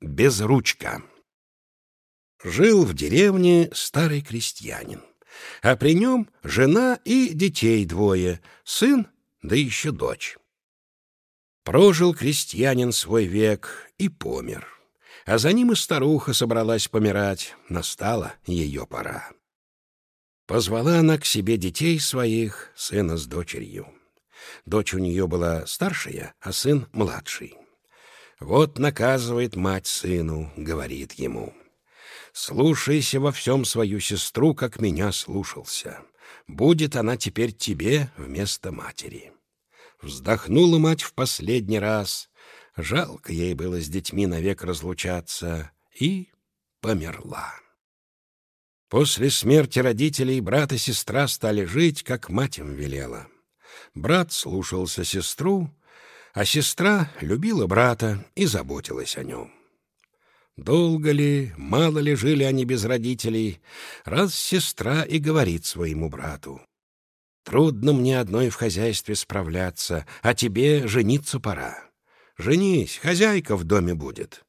Безручка. Жил в деревне старый крестьянин, а при нем жена и детей двое, сын, да еще дочь. Прожил крестьянин свой век и помер, а за ним и старуха собралась помирать, настала ее пора. Позвала она к себе детей своих, сына с дочерью. Дочь у нее была старшая, а сын младший. Вот наказывает мать сыну, говорит ему. «Слушайся во всем свою сестру, как меня слушался. Будет она теперь тебе вместо матери». Вздохнула мать в последний раз. Жалко ей было с детьми навек разлучаться. И померла. После смерти родителей брат и сестра стали жить, как мать им велела. Брат слушался сестру, а сестра любила брата и заботилась о нем. Долго ли, мало ли жили они без родителей, раз сестра и говорит своему брату. «Трудно мне одной в хозяйстве справляться, а тебе жениться пора. Женись, хозяйка в доме будет».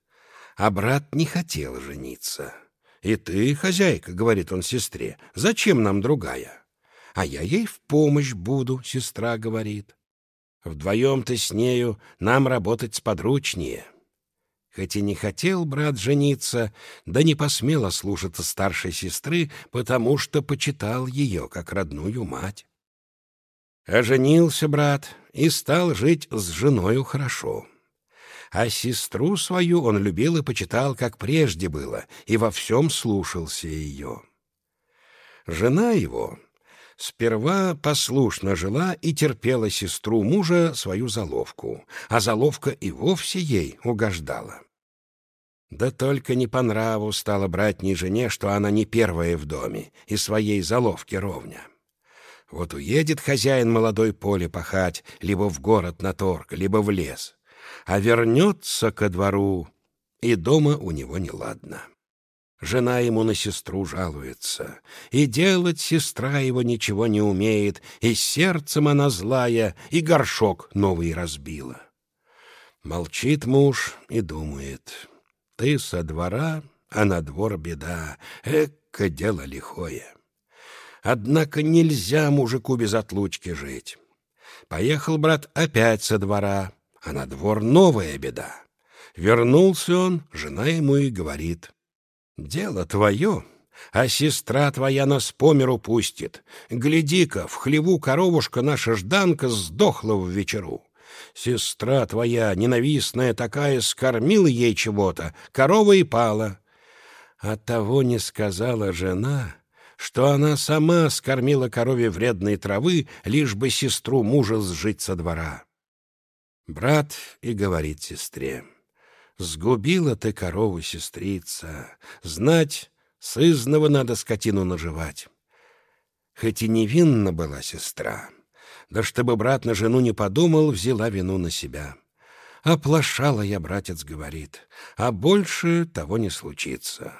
А брат не хотел жениться. «И ты, хозяйка, — говорит он сестре, — зачем нам другая?» «А я ей в помощь буду, — сестра говорит. Вдвоем-то с нею нам работать сподручнее. Хоть и не хотел брат жениться, да не посмел ослушаться старшей сестры, потому что почитал ее как родную мать. Оженился брат и стал жить с женою хорошо. А сестру свою он любил и почитал, как прежде было, и во всем слушался ее. Жена его Сперва послушно жила и терпела сестру мужа свою заловку, а заловка и вовсе ей угождала. Да только не по нраву стало братней жене, что она не первая в доме и своей заловки ровня. Вот уедет хозяин молодой поле пахать, либо в город на торг, либо в лес, а вернется ко двору, и дома у него неладно. Жена ему на сестру жалуется, и делать сестра его ничего не умеет, и сердцем она злая, и горшок новый разбила. Молчит муж и думает, ты со двора, а на двор беда, эко дело лихое. Однако нельзя мужику без отлучки жить. Поехал брат опять со двора, а на двор новая беда. Вернулся он, жена ему и говорит — Дело твое, а сестра твоя нас по миру пустит. Гляди-ка, в хлеву коровушка наша Жданка сдохла в вечеру. Сестра твоя, ненавистная такая, скормила ей чего-то, корова и пала. А того не сказала жена, что она сама скормила корове вредной травы, лишь бы сестру мужа сжить со двора. Брат и говорит сестре — Сгубила ты корову, сестрица. Знать, сызного надо скотину наживать. Хоть и невинна была сестра, да чтобы брат на жену не подумал, взяла вину на себя. Оплошала я, братец говорит, а больше того не случится.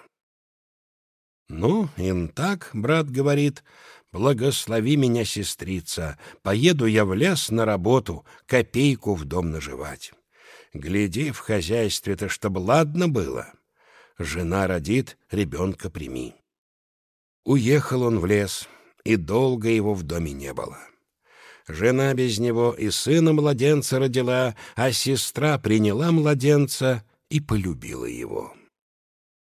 Ну, им так, брат говорит, благослови меня, сестрица, поеду я в лес на работу, копейку в дом наживать. Гляди в хозяйстве-то, чтобы ладно было. Жена родит, ребенка прими. Уехал он в лес, и долго его в доме не было. Жена без него и сына младенца родила, а сестра приняла младенца и полюбила его.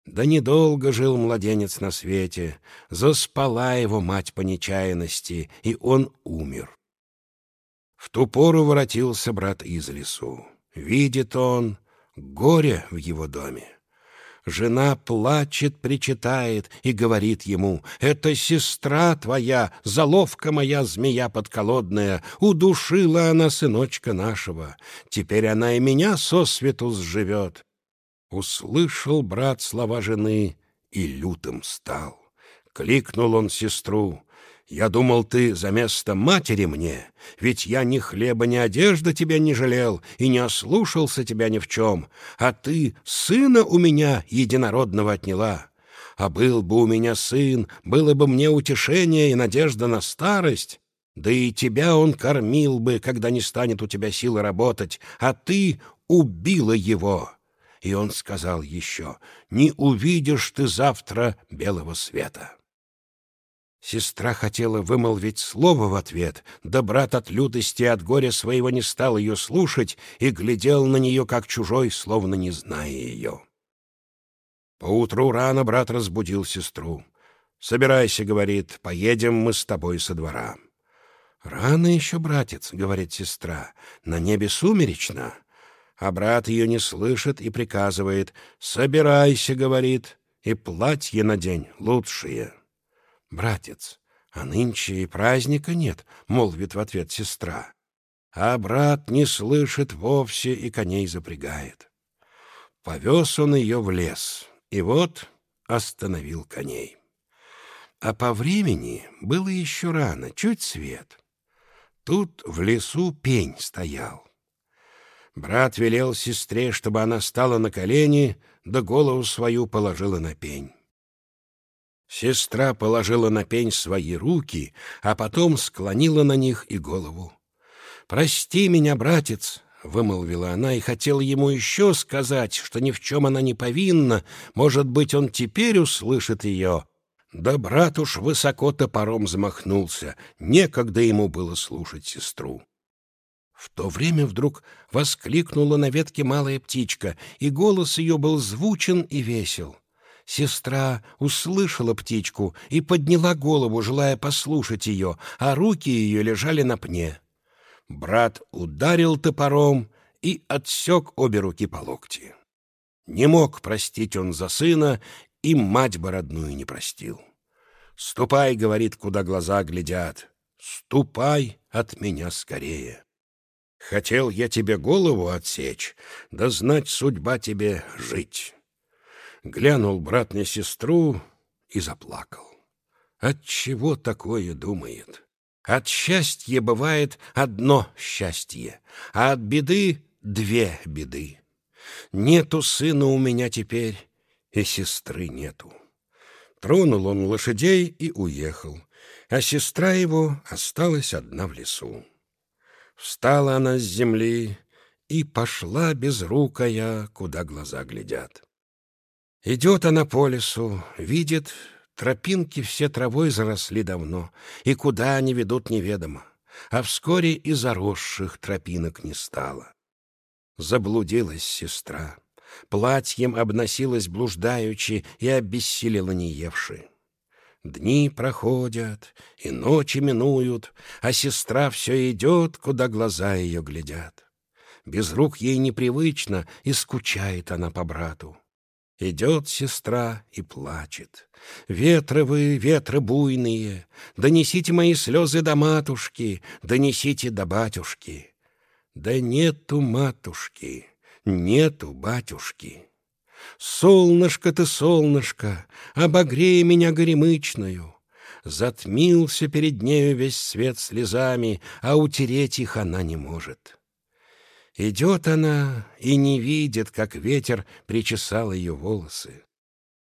Да недолго жил младенец на свете, заспала его мать по нечаянности, и он умер. В ту пору воротился брат из лесу. Видит он горе в его доме. Жена плачет, причитает и говорит ему, «Это сестра твоя, заловка моя, змея подколодная, удушила она сыночка нашего, теперь она и меня сосвету сживет». Услышал брат слова жены и лютым стал. Кликнул он сестру, я думал, ты за место матери мне, ведь я ни хлеба, ни одежды тебя не жалел и не ослушался тебя ни в чем, а ты сына у меня единородного отняла. А был бы у меня сын, было бы мне утешение и надежда на старость. Да и тебя он кормил бы, когда не станет у тебя силы работать, а ты убила его. И он сказал еще, «Не увидишь ты завтра белого света». Сестра хотела вымолвить слово в ответ, да брат от лютости и от горя своего не стал ее слушать и глядел на нее, как чужой, словно не зная ее. Поутру рано брат разбудил сестру. «Собирайся», — говорит, — «поедем мы с тобой со двора». «Рано еще, братец», — говорит сестра, — «на небе сумеречно». А брат ее не слышит и приказывает. «Собирайся», — говорит, — «и платье надень лучшие». «Братец, а нынче и праздника нет», — молвит в ответ сестра. А брат не слышит вовсе и коней запрягает. Повез он ее в лес, и вот остановил коней. А по времени было еще рано, чуть свет — Тут в лесу пень стоял. Брат велел сестре, чтобы она стала на колени, да голову свою положила на пень. Сестра положила на пень свои руки, а потом склонила на них и голову. «Прости меня, братец», — вымолвила она, и хотела ему еще сказать, что ни в чем она не повинна, может быть, он теперь услышит ее, да брат уж высоко топором замахнулся, некогда ему было слушать сестру. В то время вдруг воскликнула на ветке малая птичка, и голос ее был звучен и весел. Сестра услышала птичку и подняла голову, желая послушать ее, а руки ее лежали на пне. Брат ударил топором и отсек обе руки по локти. Не мог простить он за сына и мать бы родную не простил. «Ступай», — говорит, куда глаза глядят, — «ступай от меня скорее». Хотел я тебе голову отсечь, да знать судьба тебе жить. Глянул брат на сестру и заплакал. От чего такое думает? От счастья бывает одно счастье, а от беды две беды. Нету сына у меня теперь, и сестры нету. Тронул он лошадей и уехал, а сестра его осталась одна в лесу. Встала она с земли и пошла безрукая, куда глаза глядят. Идет она по лесу, видит, тропинки все травой заросли давно, и куда они ведут неведомо, а вскоре и заросших тропинок не стало. Заблудилась сестра платьем обносилась блуждаючи и обессилила неевши. Дни проходят, и ночи минуют, а сестра все идет, куда глаза ее глядят. Без рук ей непривычно, и скучает она по брату. Идет сестра и плачет. «Ветры вы, ветры буйные, донесите мои слезы до матушки, донесите до батюшки». Да нету матушки. Нету батюшки. Солнышко ты, солнышко, обогрей меня горемычную. Затмился перед нею весь свет слезами, а утереть их она не может. Идет она и не видит, как ветер причесал ее волосы.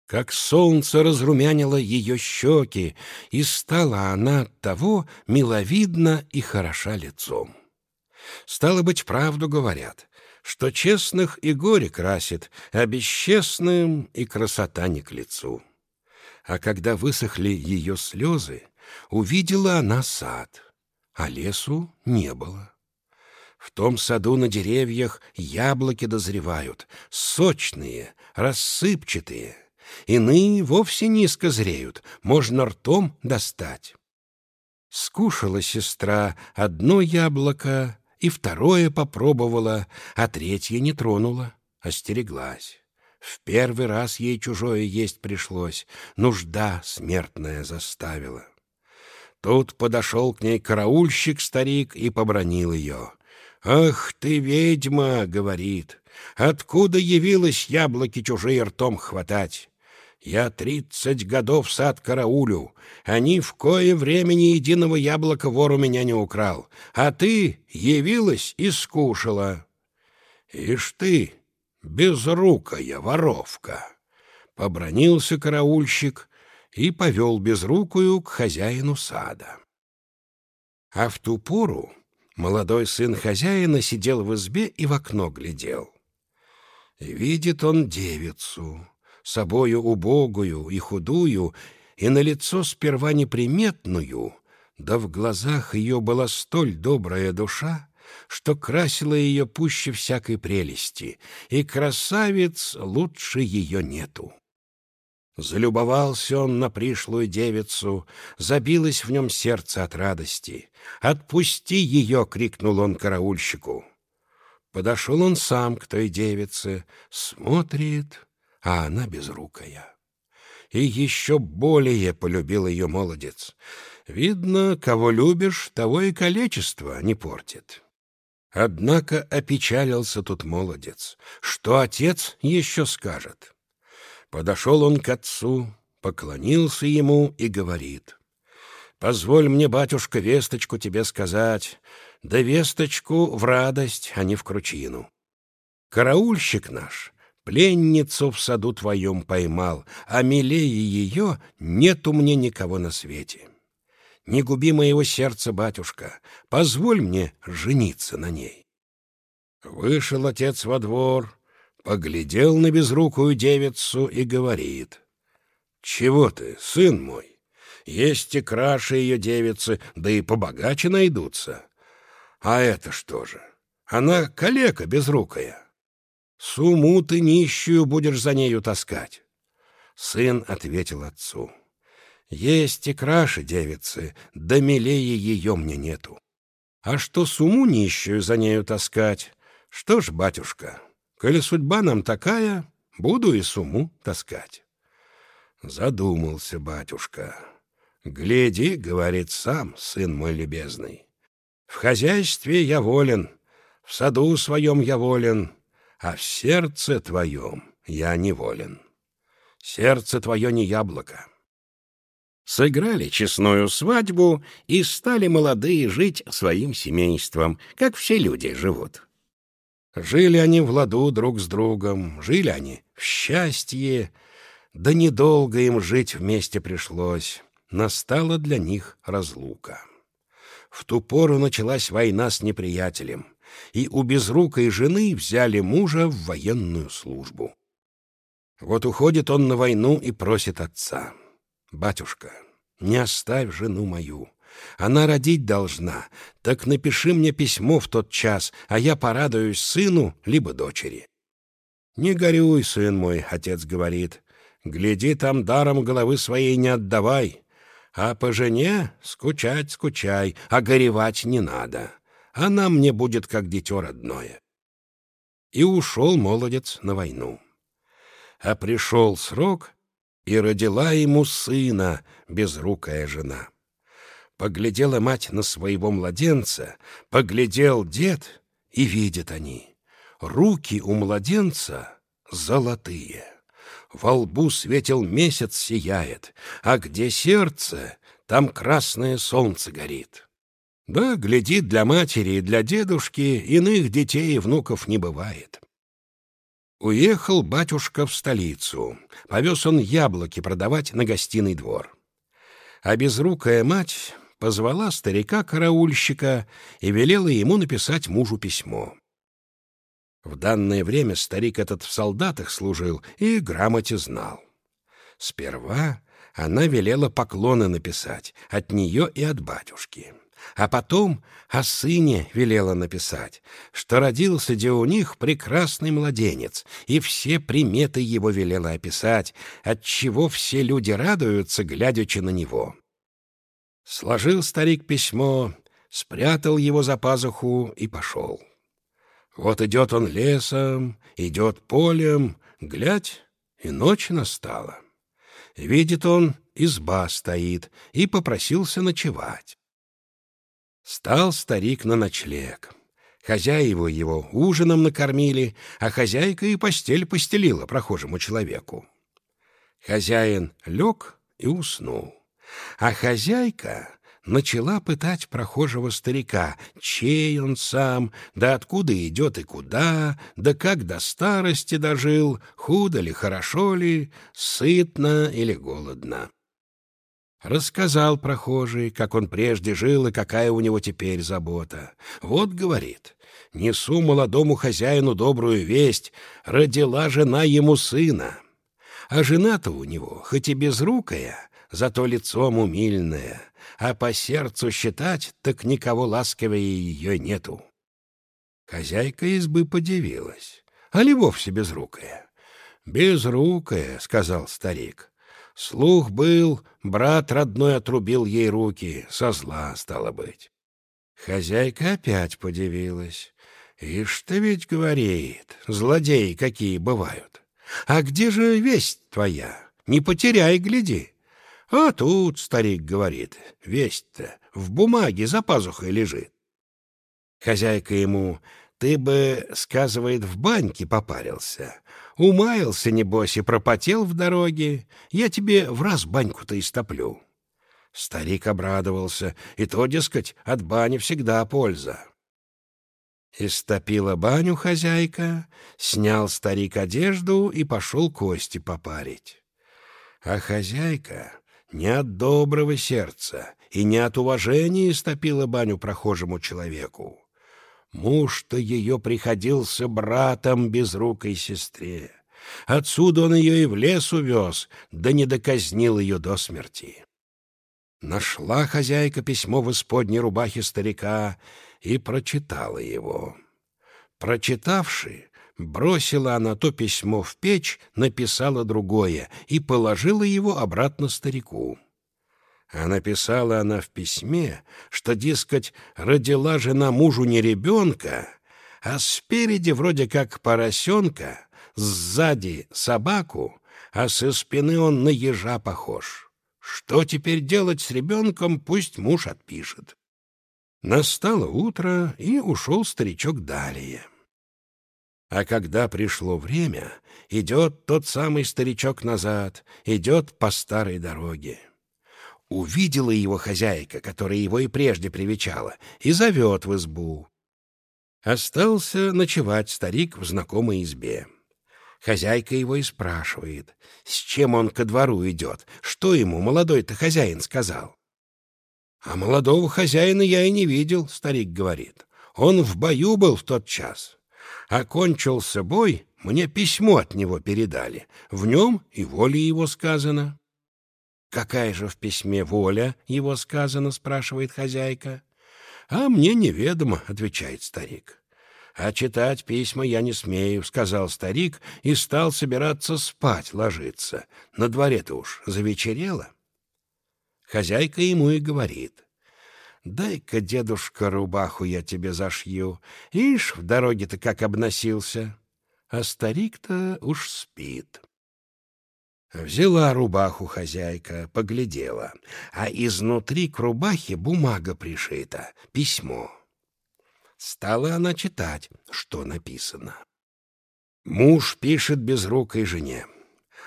Как солнце разрумянило ее щеки, и стала она того миловидна и хороша лицом. Стало быть, правду говорят что честных и горе красит, а бесчестным и красота не к лицу. А когда высохли ее слезы, увидела она сад, а лесу не было. В том саду на деревьях яблоки дозревают, сочные, рассыпчатые. Иные вовсе низко зреют, можно ртом достать. Скушала сестра одно яблоко, и второе попробовала, а третье не тронула, остереглась. В первый раз ей чужое есть пришлось, нужда смертная заставила. Тут подошел к ней караульщик-старик и побронил ее. «Ах ты, ведьма!» — говорит. «Откуда явилась яблоки чужие ртом хватать? Я тридцать годов сад караулю, они в кое время ни единого яблока вор у меня не украл, а ты явилась и скушала. Ишь ты, безрукая воровка!» Побронился караульщик и повел безрукую к хозяину сада. А в ту пору молодой сын хозяина сидел в избе и в окно глядел. Видит он девицу, собою убогую и худую, и на лицо сперва неприметную, да в глазах ее была столь добрая душа, что красила ее пуще всякой прелести, и красавец лучше ее нету. Залюбовался он на пришлую девицу, забилось в нем сердце от радости. «Отпусти ее!» — крикнул он караульщику. Подошел он сам к той девице, смотрит, а она безрукая. И еще более полюбил ее молодец. Видно, кого любишь, того и количество не портит. Однако опечалился тут молодец. Что отец еще скажет? Подошел он к отцу, поклонился ему и говорит. «Позволь мне, батюшка, весточку тебе сказать, да весточку в радость, а не в кручину. Караульщик наш пленницу в саду твоем поймал, а милее ее нету мне никого на свете. Не губи моего сердца, батюшка, позволь мне жениться на ней». Вышел отец во двор, поглядел на безрукую девицу и говорит. «Чего ты, сын мой? Есть и краше ее девицы, да и побогаче найдутся. А это что же? Она калека безрукая. Суму ты нищую будешь за нею таскать». Сын ответил отцу. «Есть и краше девицы, да милее ее мне нету. А что суму нищую за нею таскать? Что ж, батюшка, Коли судьба нам такая, буду и суму таскать. Задумался батюшка. «Гляди, — говорит сам, сын мой любезный, — в хозяйстве я волен, в саду своем я волен, а в сердце твоем я не волен. Сердце твое не яблоко». Сыграли честную свадьбу и стали молодые жить своим семейством, как все люди живут. Жили они в ладу друг с другом, жили они в счастье, да недолго им жить вместе пришлось. Настала для них разлука. В ту пору началась война с неприятелем, и у безрукой жены взяли мужа в военную службу. Вот уходит он на войну и просит отца. «Батюшка, не оставь жену мою, она родить должна. Так напиши мне письмо в тот час, а я порадуюсь сыну либо дочери». «Не горюй, сын мой», — отец говорит. «Гляди, там даром головы своей не отдавай. А по жене скучать скучай, а горевать не надо. Она мне будет как дитё родное». И ушел молодец на войну. А пришел срок, и родила ему сына безрукая жена. Поглядела мать на своего младенца, поглядел дед, и видят они. Руки у младенца золотые. Во лбу светил месяц сияет, а где сердце, там красное солнце горит. Да, глядит для матери и для дедушки, иных детей и внуков не бывает. Уехал батюшка в столицу. Повез он яблоки продавать на гостиный двор. А безрукая мать позвала старика-караульщика и велела ему написать мужу письмо. В данное время старик этот в солдатах служил и грамоте знал. Сперва она велела поклоны написать от нее и от батюшки. А потом о сыне велела написать, что родился где у них прекрасный младенец, и все приметы его велела описать, отчего все люди радуются, глядячи на него. Сложил старик письмо, спрятал его за пазуху и пошел. Вот идет он лесом, идет полем, глядь, и ночь настала. Видит он, изба стоит, и попросился ночевать. Стал старик на ночлег. Хозяева его ужином накормили, а хозяйка и постель постелила прохожему человеку. Хозяин лег и уснул. А хозяйка начала пытать прохожего старика, чей он сам, да откуда идет и куда, да как до старости дожил, худо ли, хорошо ли, сытно или голодно. Рассказал прохожий, как он прежде жил и какая у него теперь забота. Вот, говорит, несу молодому хозяину добрую весть, родила жена ему сына. А жена-то у него, хоть и безрукая, зато лицом умильная, а по сердцу считать, так никого ласковее ее нету. Хозяйка избы подивилась, а ли вовсе безрукая. «Безрукая», — сказал старик. Слух был, брат родной отрубил ей руки, со зла стало быть. Хозяйка опять подивилась. «Ишь ты ведь, — говорит, — злодеи какие бывают. А где же весть твоя? Не потеряй, гляди». А тут, старик говорит, весть-то в бумаге за пазухой лежит. Хозяйка ему, ты бы, сказывает, в баньке попарился. Умаялся, небось, и пропотел в дороге. Я тебе в раз баньку-то истоплю. Старик обрадовался, и то, дескать, от бани всегда польза. Истопила баню хозяйка, снял старик одежду и пошел кости попарить. А хозяйка не от доброго сердца и не от уважения истопила баню прохожему человеку. Муж-то ее приходился братом безрукой сестре. Отсюда он ее и в лес увез, да не доказнил ее до смерти. Нашла хозяйка письмо в исподней рубахе старика и прочитала его. Прочитавши, бросила она то письмо в печь, написала другое и положила его обратно старику. А написала она в письме, что, дескать, родила жена мужу не ребенка, а спереди вроде как поросенка, сзади собаку, а со спины он на ежа похож. Что теперь делать с ребенком, пусть муж отпишет. Настало утро, и ушел старичок далее. А когда пришло время, идет тот самый старичок назад, идет по старой дороге. Увидела его хозяйка, которая его и прежде привечала, и зовет в избу. Остался ночевать старик в знакомой избе. Хозяйка его и спрашивает, с чем он ко двору идет, что ему молодой-то хозяин сказал. «А молодого хозяина я и не видел», — старик говорит. «Он в бою был в тот час. Окончился бой, мне письмо от него передали. В нем и воля его сказано». «Какая же в письме воля его сказано?» — спрашивает хозяйка. «А мне неведомо», — отвечает старик. «А читать письма я не смею», — сказал старик и стал собираться спать, ложиться. На дворе-то уж завечерело. Хозяйка ему и говорит. «Дай-ка, дедушка, рубаху я тебе зашью. Ишь, в дороге-то как обносился». А старик-то уж спит. Взяла рубаху хозяйка, поглядела, а изнутри к рубахе бумага пришита, письмо. Стала она читать, что написано. Муж пишет безрукой жене.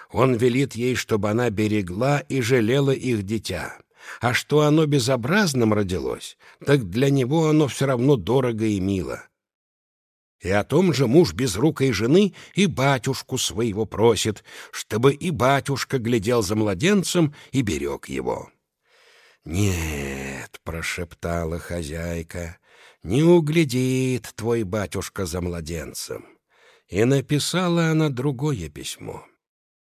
Он велит ей, чтобы она берегла и жалела их дитя. А что оно безобразным родилось, так для него оно все равно дорого и мило. И о том же муж безрукой жены и батюшку своего просит, чтобы и батюшка глядел за младенцем и берег его. «Нет», — прошептала хозяйка, — «не углядит твой батюшка за младенцем». И написала она другое письмо.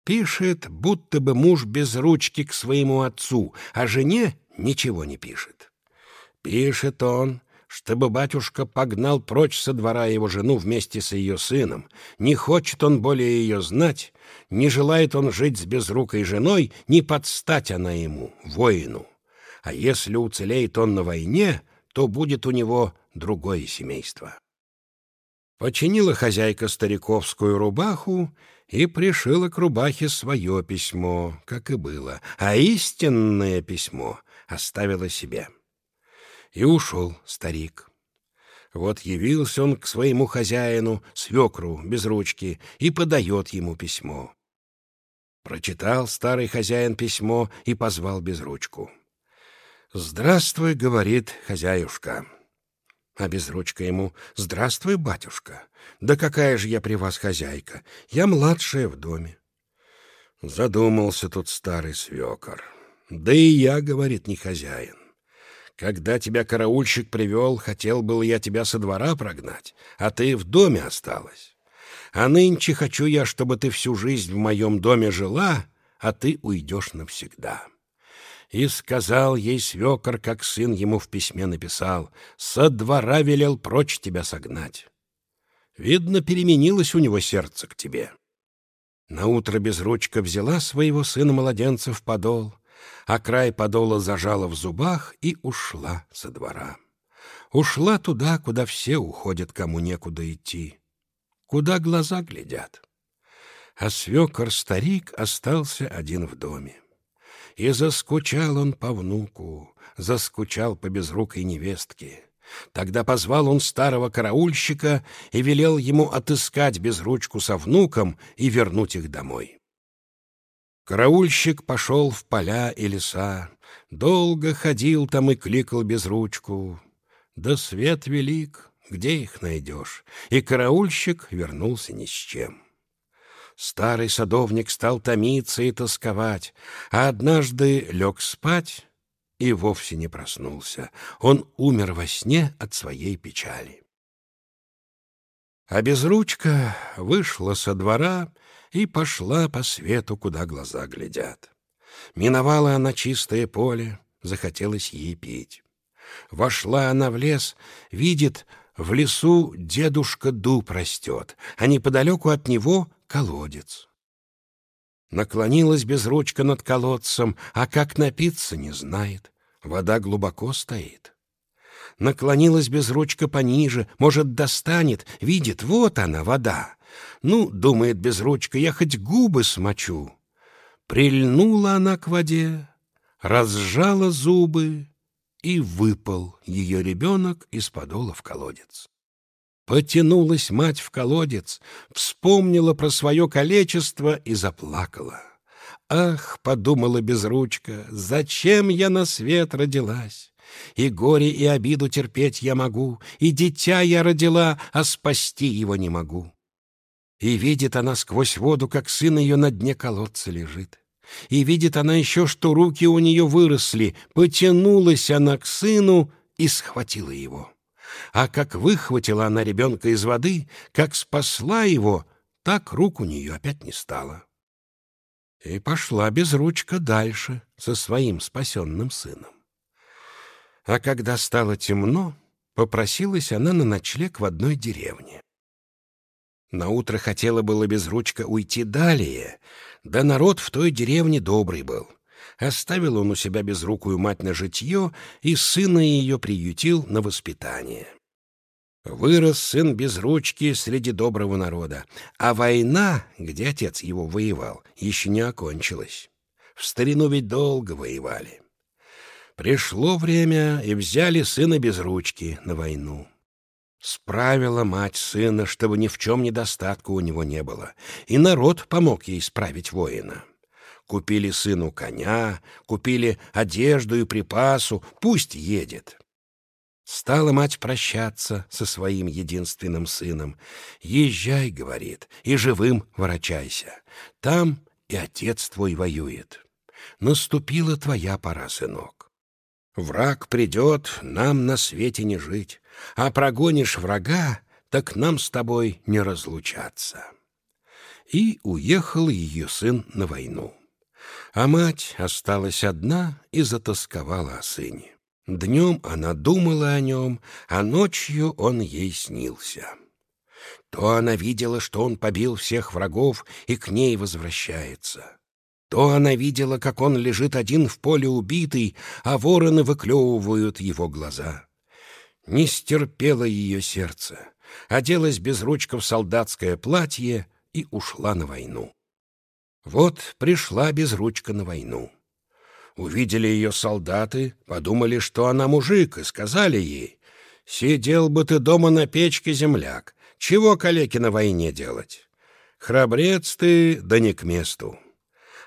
Пишет, будто бы муж без ручки к своему отцу, а жене ничего не пишет. Пишет он, чтобы батюшка погнал прочь со двора его жену вместе с ее сыном. Не хочет он более ее знать, не желает он жить с безрукой женой, не подстать она ему, воину. А если уцелеет он на войне, то будет у него другое семейство. Починила хозяйка стариковскую рубаху и пришила к рубахе свое письмо, как и было, а истинное письмо оставила себе. И ушел старик. Вот явился он к своему хозяину, свекру, без ручки, и подает ему письмо. Прочитал старый хозяин письмо и позвал безручку. «Здравствуй», — говорит хозяюшка. А безручка ему «Здравствуй, батюшка! Да какая же я при вас хозяйка! Я младшая в доме!» Задумался тут старый свекор. «Да и я, — говорит, — не хозяин. Когда тебя караульщик привел, хотел был я тебя со двора прогнать, а ты в доме осталась. А нынче хочу я, чтобы ты всю жизнь в моем доме жила, а ты уйдешь навсегда». И сказал ей свекор, как сын ему в письме написал, «Со двора велел прочь тебя согнать». Видно, переменилось у него сердце к тебе. Наутро безручка взяла своего сына-младенца в подол, а край подола зажала в зубах и ушла со двора. Ушла туда, куда все уходят, кому некуда идти, куда глаза глядят. А свекор-старик остался один в доме. И заскучал он по внуку, заскучал по безрукой невестке. Тогда позвал он старого караульщика и велел ему отыскать безручку со внуком и вернуть их домой. Караульщик пошел в поля и леса, долго ходил там и кликал безручку. Да свет велик, где их найдешь? И караульщик вернулся ни с чем. Старый садовник стал томиться и тосковать, а однажды лег спать и вовсе не проснулся. Он умер во сне от своей печали. А безручка вышла со двора и пошла по свету, куда глаза глядят. Миновала она чистое поле, захотелось ей пить. Вошла она в лес, видит, в лесу дедушка дуб растет, а неподалеку от него колодец. Наклонилась безручка над колодцем, а как напиться не знает. Вода глубоко стоит. Наклонилась безручка пониже, может, достанет, видит, вот она, вода. Ну, думает безручка, я хоть губы смочу. Прильнула она к воде, разжала зубы, и выпал ее ребенок из подола в колодец. Потянулась мать в колодец, вспомнила про свое количество и заплакала. «Ах!» — подумала безручка, «зачем я на свет родилась? И горе, и обиду терпеть я могу, и дитя я родила, а спасти его не могу». И видит она сквозь воду, как сын ее на дне колодца лежит. И видит она еще, что руки у нее выросли, потянулась она к сыну и схватила его. А как выхватила она ребенка из воды, как спасла его, так рук у нее опять не стало. И пошла безручка дальше со своим спасенным сыном. А когда стало темно, попросилась она на ночлег в одной деревне. Наутро хотела было безручка уйти далее, да народ в той деревне добрый был. Оставил он у себя безрукую мать на житье и сына ее приютил на воспитание. Вырос сын без ручки среди доброго народа, а война, где отец его воевал, еще не окончилась. В старину ведь долго воевали. Пришло время, и взяли сына без ручки на войну. Справила мать сына, чтобы ни в чем недостатка у него не было, и народ помог ей справить воина. Купили сыну коня, купили одежду и припасу, пусть едет. Стала мать прощаться со своим единственным сыном. «Езжай», — говорит, — «и живым ворочайся. Там и отец твой воюет. Наступила твоя пора, сынок. Враг придет, нам на свете не жить, а прогонишь врага, так нам с тобой не разлучаться». И уехал ее сын на войну. А мать осталась одна и затасковала о сыне. Днем она думала о нем, а ночью он ей снился. То она видела, что он побил всех врагов и к ней возвращается. То она видела, как он лежит один в поле убитый, а вороны выклевывают его глаза. Не стерпело ее сердце, оделась без ручка в солдатское платье и ушла на войну. Вот пришла безручка на войну. Увидели ее солдаты, подумали, что она мужик, и сказали ей, «Сидел бы ты дома на печке, земляк, чего калеки на войне делать? Храбрец ты, да не к месту».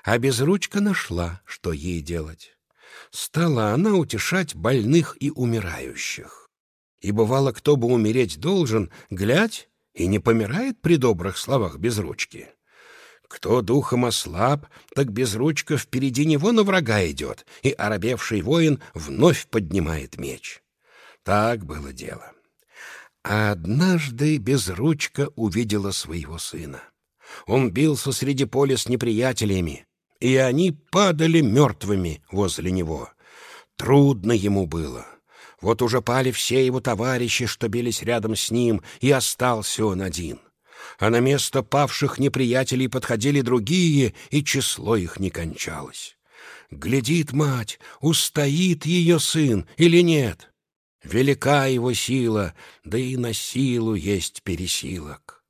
А безручка нашла, что ей делать. Стала она утешать больных и умирающих. И бывало, кто бы умереть должен, глядь, и не помирает при добрых словах безручки. Кто духом ослаб, так безручка впереди него на врага идет, и оробевший воин вновь поднимает меч. Так было дело. А однажды безручка увидела своего сына. Он бился среди поля с неприятелями, и они падали мертвыми возле него. Трудно ему было. Вот уже пали все его товарищи, что бились рядом с ним, и остался он один. А на место павших неприятелей подходили другие, и число их не кончалось. Глядит мать, устоит ее сын или нет. Велика его сила, да и на силу есть пересилок.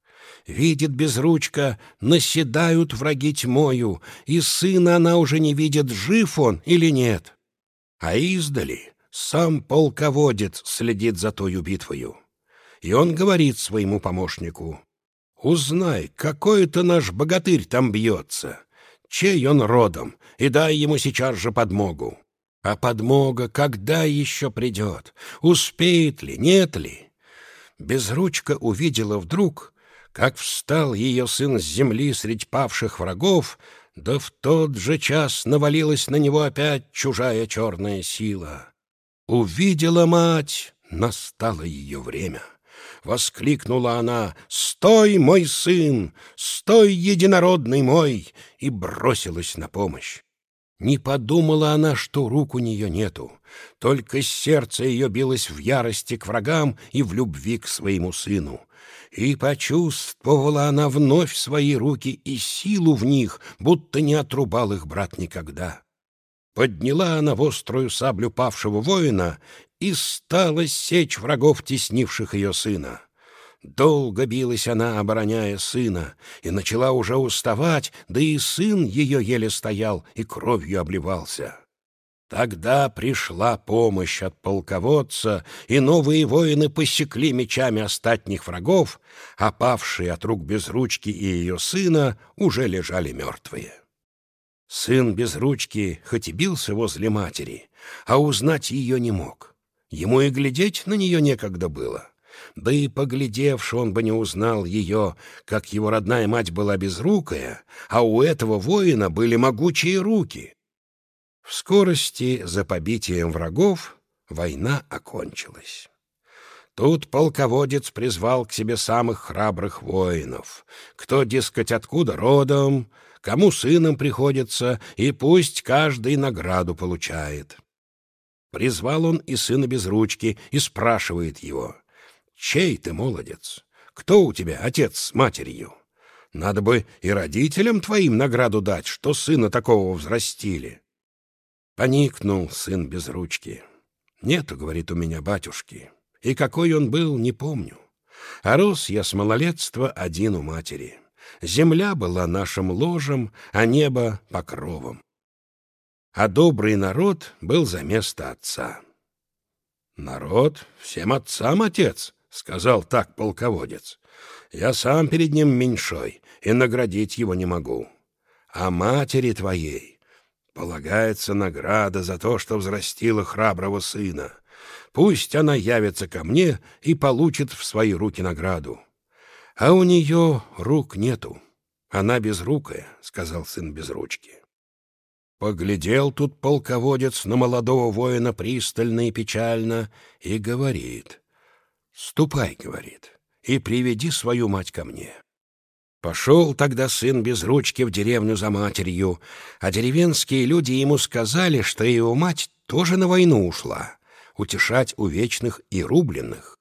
Видит безручка, наседают враги тьмою, и сына она уже не видит, жив он или нет. А издали сам полководец следит за той битвою. И он говорит своему помощнику, «Узнай, какой это наш богатырь там бьется, чей он родом, и дай ему сейчас же подмогу. А подмога когда еще придет, успеет ли, нет ли?» Безручка увидела вдруг, как встал ее сын с земли средь павших врагов, да в тот же час навалилась на него опять чужая черная сила. Увидела мать, настало ее время. Воскликнула она «Стой, мой сын! Стой, единородный мой!» и бросилась на помощь. Не подумала она, что рук у нее нету, только сердце ее билось в ярости к врагам и в любви к своему сыну. И почувствовала она вновь свои руки и силу в них, будто не отрубал их брат никогда. Подняла она в острую саблю павшего воина и стала сечь врагов, теснивших ее сына. Долго билась она, обороняя сына, и начала уже уставать, да и сын ее еле стоял и кровью обливался. Тогда пришла помощь от полководца, и новые воины посекли мечами остатних врагов, а павшие от рук безручки и ее сына уже лежали мертвые. Сын без ручки хоть и бился возле матери, а узнать ее не мог. Ему и глядеть на нее некогда было. Да и поглядевши, он бы не узнал ее, как его родная мать была безрукая, а у этого воина были могучие руки. В скорости за побитием врагов война окончилась. Тут полководец призвал к себе самых храбрых воинов. Кто, дескать, откуда родом, кому сыном приходится, и пусть каждый награду получает. Призвал он и сына без ручки и спрашивает его, «Чей ты молодец? Кто у тебя отец с матерью? Надо бы и родителям твоим награду дать, что сына такого взрастили». Поникнул сын без ручки. «Нету, — говорит, — у меня батюшки, и какой он был, не помню. А рос я с малолетства один у матери». Земля была нашим ложем, а небо — покровом. А добрый народ был за место отца. «Народ всем отцам отец», — сказал так полководец. «Я сам перед ним меньшой, и наградить его не могу. А матери твоей полагается награда за то, что взрастила храброго сына. Пусть она явится ко мне и получит в свои руки награду. А у нее рук нету. Она безрукая, — сказал сын без ручки. Поглядел тут полководец на молодого воина пристально и печально и говорит. «Ступай, — говорит, — и приведи свою мать ко мне». Пошел тогда сын без ручки в деревню за матерью, а деревенские люди ему сказали, что его мать тоже на войну ушла, утешать увечных и рубленных.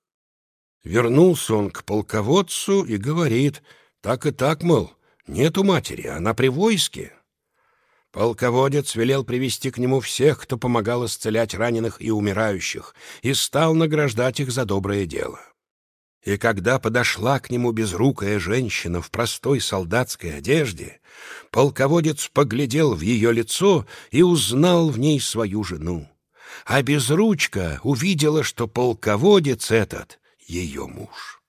Вернулся он к полководцу и говорит, так и так, мол, нету матери, она при войске. Полководец велел привести к нему всех, кто помогал исцелять раненых и умирающих, и стал награждать их за доброе дело. И когда подошла к нему безрукая женщина в простой солдатской одежде, полководец поглядел в ее лицо и узнал в ней свою жену. А безручка увидела, что полководец этот ее муж.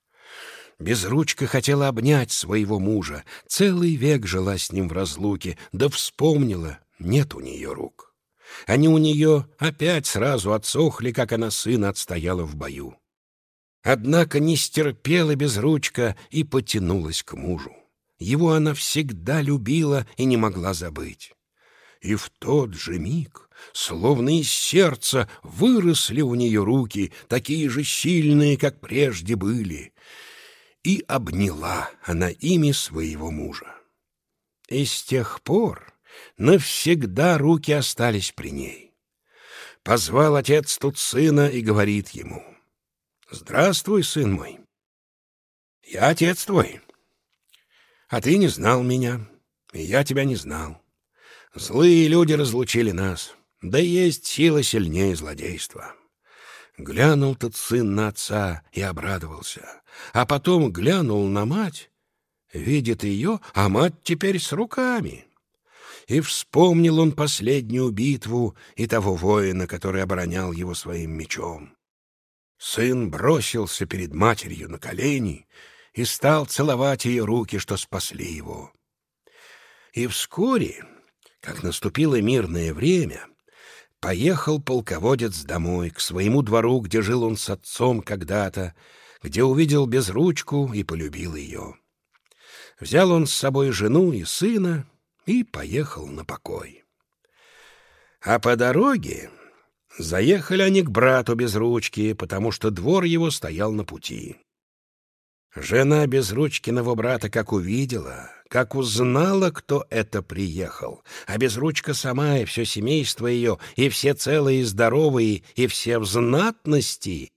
Безручка хотела обнять своего мужа, целый век жила с ним в разлуке, да вспомнила, нет у нее рук. Они у нее опять сразу отсохли, как она сына отстояла в бою. Однако не стерпела безручка и потянулась к мужу. Его она всегда любила и не могла забыть. И в тот же миг, словно из сердца, выросли у нее руки, такие же сильные, как прежде были, и обняла она ими своего мужа. И с тех пор навсегда руки остались при ней. Позвал отец тут сына и говорит ему, «Здравствуй, сын мой, я отец твой, а ты не знал меня, и я тебя не знал. Злые люди разлучили нас, да есть сила сильнее злодейства». Глянул тот сын на отца и обрадовался, а потом глянул на мать, видит ее, а мать теперь с руками. И вспомнил он последнюю битву и того воина, который оборонял его своим мечом. Сын бросился перед матерью на колени и стал целовать ее руки, что спасли его. И вскоре, как наступило мирное время, поехал полководец домой, к своему двору, где жил он с отцом когда-то, где увидел безручку и полюбил ее. Взял он с собой жену и сына и поехал на покой. А по дороге заехали они к брату без ручки, потому что двор его стоял на пути. Жена Безручкиного брата как увидела, как узнала, кто это приехал, а Безручка сама и все семейство ее, и все целые и здоровые, и все в знатности,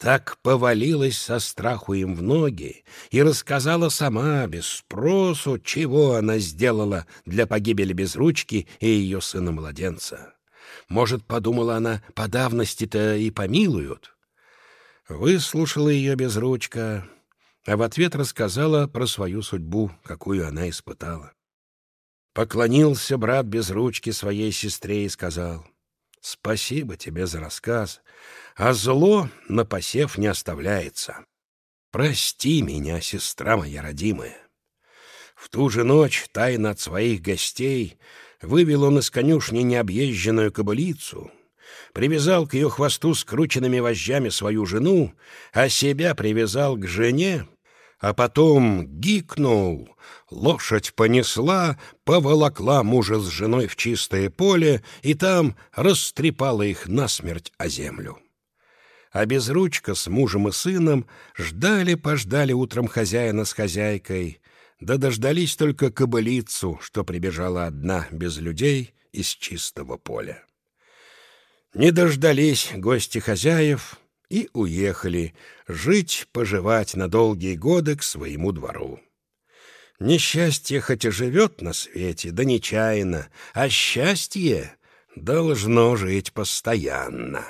так повалилась со страху им в ноги и рассказала сама, без спросу, чего она сделала для погибели Безручки и ее сына-младенца. Может, подумала она, по давности-то и помилуют. Выслушала ее Безручка, а в ответ рассказала про свою судьбу, какую она испытала. Поклонился брат Безручки своей сестре и сказал, «Спасибо тебе за рассказ» а зло на посев не оставляется. Прости меня, сестра моя родимая. В ту же ночь, тайно от своих гостей, вывел он из конюшни необъезженную кобылицу, привязал к ее хвосту скрученными вожжами свою жену, а себя привязал к жене, а потом гикнул, лошадь понесла, поволокла мужа с женой в чистое поле и там растрепала их насмерть о землю. А Безручка с мужем и сыном ждали-пождали утром хозяина с хозяйкой, да дождались только кобылицу, что прибежала одна, без людей, из чистого поля. Не дождались гости хозяев и уехали жить-поживать на долгие годы к своему двору. Несчастье хоть и живет на свете, да нечаянно, а счастье должно жить постоянно.